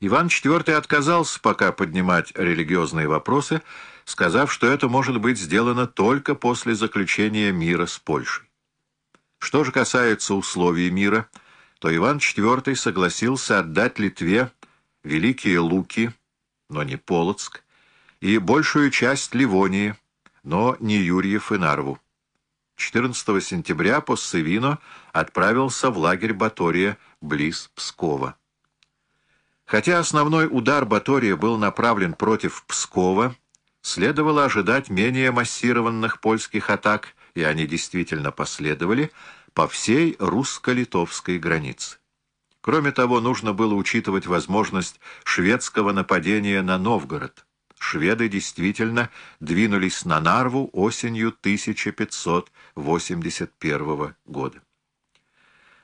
Иван IV отказался пока поднимать религиозные вопросы, сказав, что это может быть сделано только после заключения мира с Польшей. Что же касается условий мира, то Иван IV согласился отдать Литве Великие Луки, но не Полоцк, и большую часть Ливонии, но не Юрьев и Нарву. 14 сентября Поссевино отправился в лагерь Батория близ Пскова. Хотя основной удар Батория был направлен против Пскова, следовало ожидать менее массированных польских атак, и они действительно последовали, по всей русско-литовской границе. Кроме того, нужно было учитывать возможность шведского нападения на Новгород. Шведы действительно двинулись на Нарву осенью 1581 года.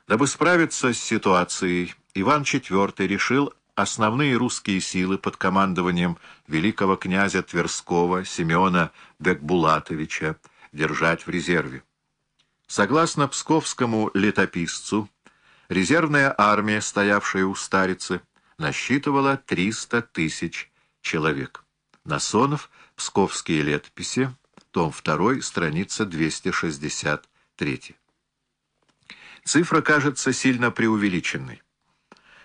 Дабы справиться с ситуацией, Иван IV решил основные русские силы под командованием великого князя Тверского Семена Бекбулатовича держать в резерве. Согласно псковскому летописцу, резервная армия, стоявшая у Старицы, насчитывала 300 тысяч человек. Насонов, Псковские летописи, том 2, страница 263. Цифра кажется сильно преувеличенной.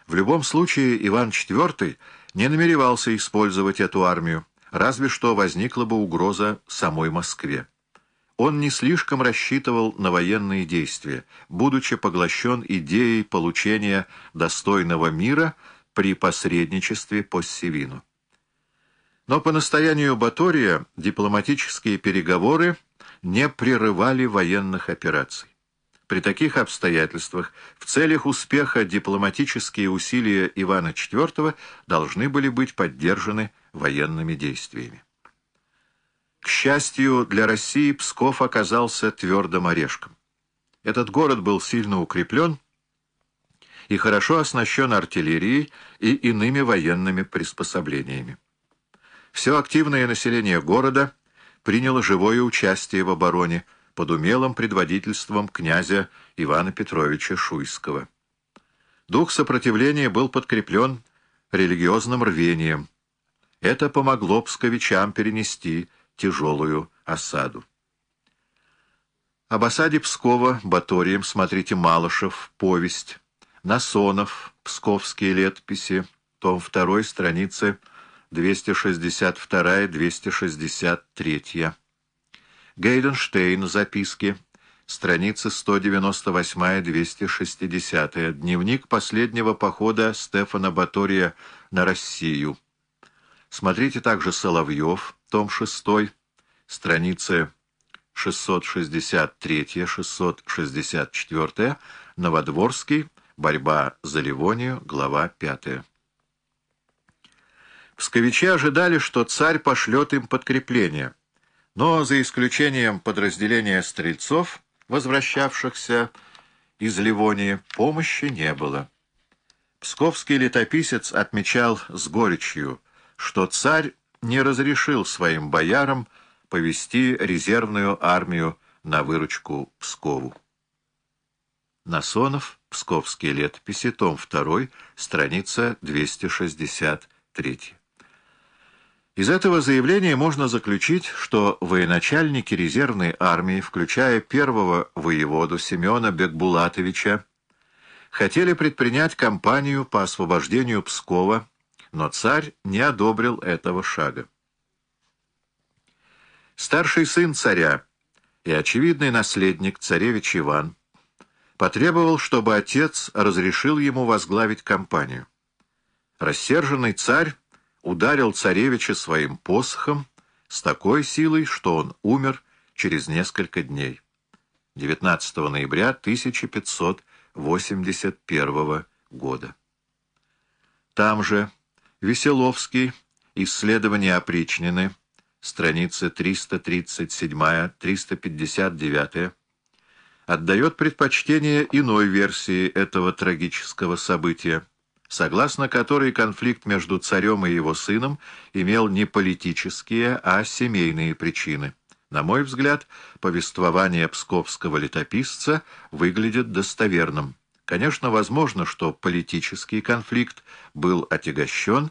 В любом случае Иван IV не намеревался использовать эту армию, разве что возникла бы угроза самой Москве. Он не слишком рассчитывал на военные действия, будучи поглощен идеей получения достойного мира при посредничестве по Севину. Но по настоянию Батория дипломатические переговоры не прерывали военных операций. При таких обстоятельствах в целях успеха дипломатические усилия Ивана IV должны были быть поддержаны военными действиями. К счастью для России, Псков оказался твердым орешком. Этот город был сильно укреплен и хорошо оснащен артиллерией и иными военными приспособлениями. Все активное население города приняло живое участие в обороне, под умелым предводительством князя Ивана Петровича Шуйского. Дух сопротивления был подкреплен религиозным рвением. Это помогло псковичам перенести тяжелую осаду. Об осаде Пскова Баторием смотрите Малышев, повесть, Насонов, Псковские летописи, том 2, страницы 262-263. Гейденштейн. Записки. Страницы 198-260. Дневник последнего похода Стефана Батория на Россию. Смотрите также Соловьев, том 6, страницы 663-664, Новодворский, борьба за Ливонию, глава 5. Псковичи ожидали, что царь пошлет им подкрепление — но за исключением подразделения стрельцов, возвращавшихся из Ливонии, помощи не было. Псковский летописец отмечал с горечью, что царь не разрешил своим боярам повести резервную армию на выручку Пскову. Насонов, Псковские летописи, том 2, страница 263. Из этого заявления можно заключить, что военачальники резервной армии, включая первого воеводу Семена Бекбулатовича, хотели предпринять кампанию по освобождению Пскова, но царь не одобрил этого шага. Старший сын царя и очевидный наследник царевич Иван потребовал, чтобы отец разрешил ему возглавить кампанию. Рассерженный царь ударил царевича своим посохом с такой силой, что он умер через несколько дней. 19 ноября 1581 года. Там же Веселовский, исследование опричнины, страницы 337-359, отдает предпочтение иной версии этого трагического события согласно которой конфликт между царем и его сыном имел не политические, а семейные причины. На мой взгляд, повествование псковского летописца выглядит достоверным. Конечно, возможно, что политический конфликт был отягощен